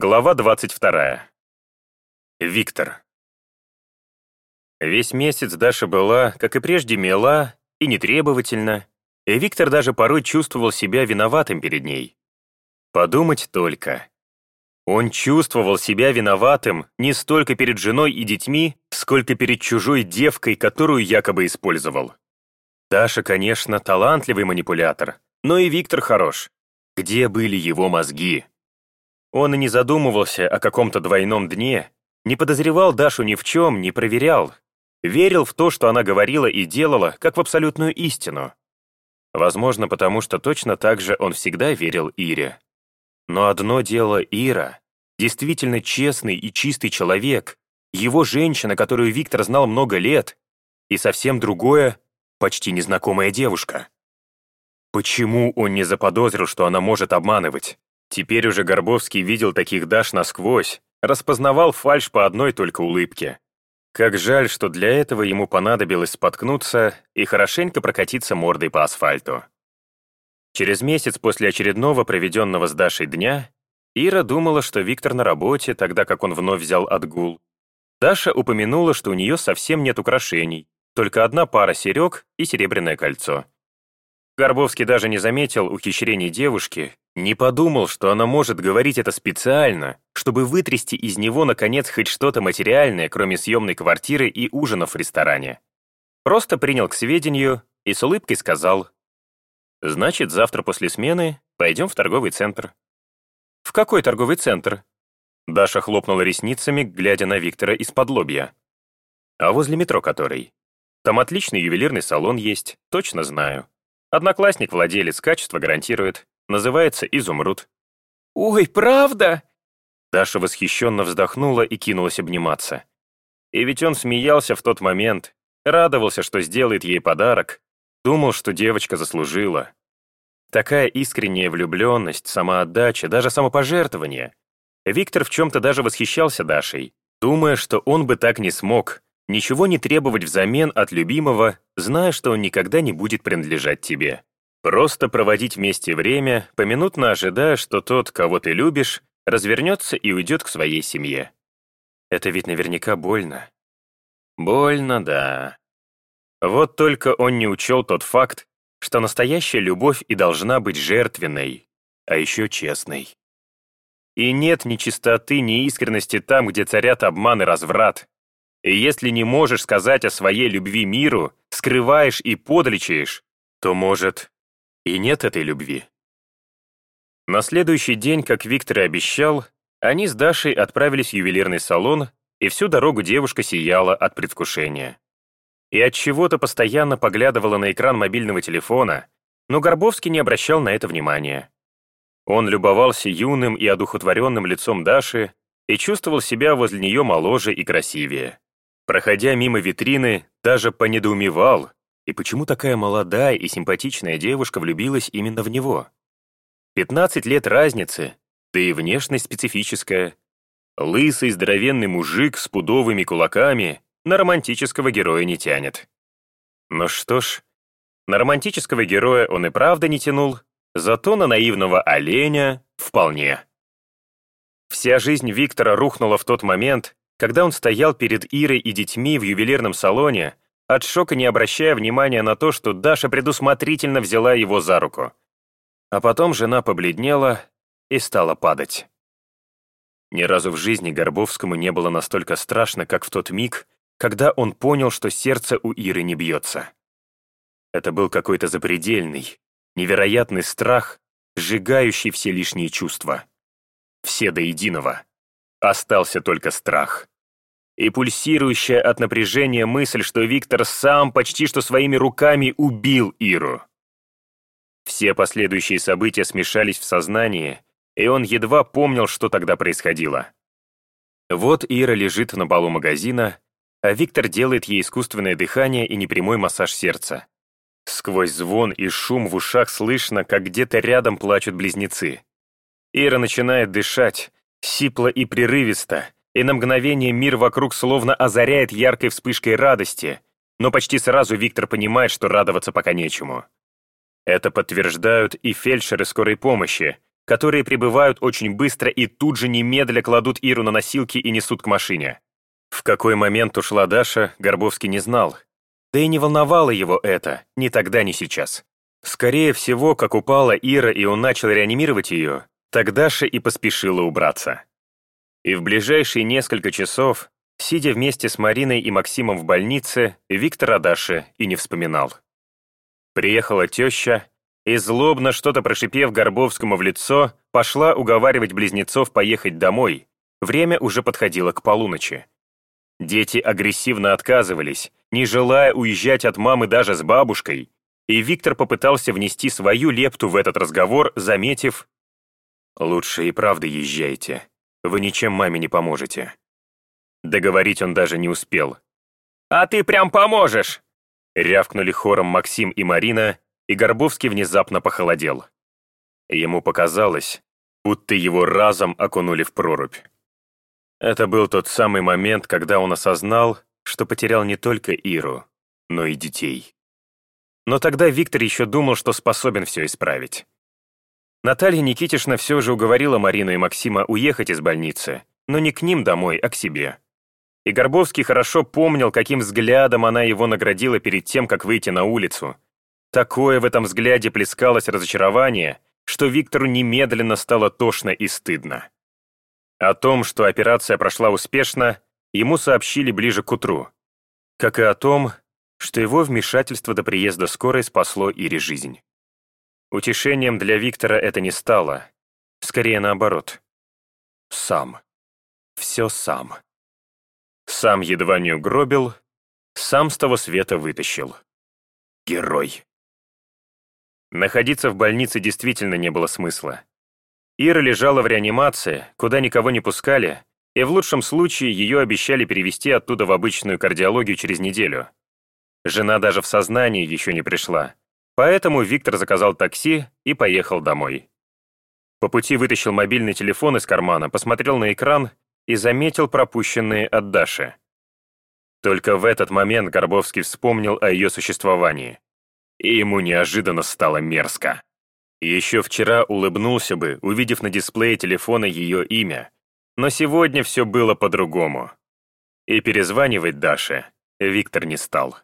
Глава 22. Виктор. Весь месяц Даша была, как и прежде, мила и нетребовательна, и Виктор даже порой чувствовал себя виноватым перед ней. Подумать только. Он чувствовал себя виноватым не столько перед женой и детьми, сколько перед чужой девкой, которую якобы использовал. Даша, конечно, талантливый манипулятор, но и Виктор хорош. Где были его мозги? Он и не задумывался о каком-то двойном дне, не подозревал Дашу ни в чем, не проверял. Верил в то, что она говорила и делала, как в абсолютную истину. Возможно, потому что точно так же он всегда верил Ире. Но одно дело Ира, действительно честный и чистый человек, его женщина, которую Виктор знал много лет, и совсем другое — почти незнакомая девушка. Почему он не заподозрил, что она может обманывать? Теперь уже Горбовский видел таких Даш насквозь, распознавал фальшь по одной только улыбке. Как жаль, что для этого ему понадобилось споткнуться и хорошенько прокатиться мордой по асфальту. Через месяц после очередного проведенного с Дашей дня Ира думала, что Виктор на работе, тогда как он вновь взял отгул. Даша упомянула, что у нее совсем нет украшений, только одна пара серег и серебряное кольцо. Горбовский даже не заметил ухищрений девушки, не подумал, что она может говорить это специально, чтобы вытрясти из него, наконец, хоть что-то материальное, кроме съемной квартиры и ужинов в ресторане. Просто принял к сведению и с улыбкой сказал, «Значит, завтра после смены пойдем в торговый центр». «В какой торговый центр?» Даша хлопнула ресницами, глядя на Виктора из-под лобья. «А возле метро который? Там отличный ювелирный салон есть, точно знаю. Одноклассник-владелец, качество гарантирует. Называется «Изумруд». «Ой, правда?» Даша восхищенно вздохнула и кинулась обниматься. И ведь он смеялся в тот момент, радовался, что сделает ей подарок, думал, что девочка заслужила. Такая искренняя влюбленность, самоотдача, даже самопожертвование. Виктор в чем-то даже восхищался Дашей, думая, что он бы так не смог, Ничего не требовать взамен от любимого, зная, что он никогда не будет принадлежать тебе. Просто проводить вместе время, поминутно ожидая, что тот, кого ты любишь, развернется и уйдет к своей семье. Это ведь наверняка больно. Больно, да. Вот только он не учел тот факт, что настоящая любовь и должна быть жертвенной, а еще честной. И нет ни чистоты, ни искренности там, где царят обман и разврат. И если не можешь сказать о своей любви миру, скрываешь и подлечаешь, то, может, и нет этой любви. На следующий день, как Виктор и обещал, они с Дашей отправились в ювелирный салон, и всю дорогу девушка сияла от предвкушения. И от чего-то постоянно поглядывала на экран мобильного телефона, но Горбовский не обращал на это внимания. Он любовался юным и одухотворенным лицом Даши и чувствовал себя возле нее моложе и красивее. Проходя мимо витрины, даже понедоумевал, и почему такая молодая и симпатичная девушка влюбилась именно в него. 15 лет разницы, да и внешность специфическая. Лысый здоровенный мужик с пудовыми кулаками на романтического героя не тянет. Ну что ж, на романтического героя он и правда не тянул, зато на наивного оленя вполне. Вся жизнь Виктора рухнула в тот момент, когда он стоял перед Ирой и детьми в ювелирном салоне, от шока не обращая внимания на то, что Даша предусмотрительно взяла его за руку. А потом жена побледнела и стала падать. Ни разу в жизни Горбовскому не было настолько страшно, как в тот миг, когда он понял, что сердце у Иры не бьется. Это был какой-то запредельный, невероятный страх, сжигающий все лишние чувства. Все до единого. Остался только страх. И пульсирующая от напряжения мысль, что Виктор сам почти что своими руками убил Иру. Все последующие события смешались в сознании, и он едва помнил, что тогда происходило. Вот Ира лежит на полу магазина, а Виктор делает ей искусственное дыхание и непрямой массаж сердца. Сквозь звон и шум в ушах слышно, как где-то рядом плачут близнецы. Ира начинает дышать, Сипло и прерывисто, и на мгновение мир вокруг словно озаряет яркой вспышкой радости, но почти сразу Виктор понимает, что радоваться пока нечему. Это подтверждают и фельдшеры скорой помощи, которые прибывают очень быстро и тут же немедля кладут Иру на носилки и несут к машине. В какой момент ушла Даша, Горбовский не знал. Да и не волновало его это, ни тогда, ни сейчас. Скорее всего, как упала Ира и он начал реанимировать ее, так Даша и поспешила убраться. И в ближайшие несколько часов, сидя вместе с Мариной и Максимом в больнице, Виктор о Даше и не вспоминал. Приехала теща, и злобно что-то прошипев Горбовскому в лицо, пошла уговаривать близнецов поехать домой. Время уже подходило к полуночи. Дети агрессивно отказывались, не желая уезжать от мамы даже с бабушкой, и Виктор попытался внести свою лепту в этот разговор, заметив «Лучше и правда езжайте, вы ничем маме не поможете». Договорить он даже не успел. «А ты прям поможешь!» Рявкнули хором Максим и Марина, и Горбовский внезапно похолодел. Ему показалось, будто его разом окунули в прорубь. Это был тот самый момент, когда он осознал, что потерял не только Иру, но и детей. Но тогда Виктор еще думал, что способен все исправить. Наталья Никитишна все же уговорила Марину и Максима уехать из больницы, но не к ним домой, а к себе. И Горбовский хорошо помнил, каким взглядом она его наградила перед тем, как выйти на улицу. Такое в этом взгляде плескалось разочарование, что Виктору немедленно стало тошно и стыдно. О том, что операция прошла успешно, ему сообщили ближе к утру. Как и о том, что его вмешательство до приезда скорой спасло Ире жизнь. Утешением для Виктора это не стало. Скорее наоборот. Сам. Все сам. Сам едва не угробил, сам с того света вытащил. Герой. Находиться в больнице действительно не было смысла. Ира лежала в реанимации, куда никого не пускали, и в лучшем случае ее обещали перевести оттуда в обычную кардиологию через неделю. Жена даже в сознание еще не пришла, поэтому Виктор заказал такси и поехал домой. По пути вытащил мобильный телефон из кармана, посмотрел на экран и заметил пропущенные от Даши. Только в этот момент Горбовский вспомнил о ее существовании. И ему неожиданно стало мерзко. Еще вчера улыбнулся бы, увидев на дисплее телефона ее имя. Но сегодня все было по-другому. И перезванивать Даше Виктор не стал.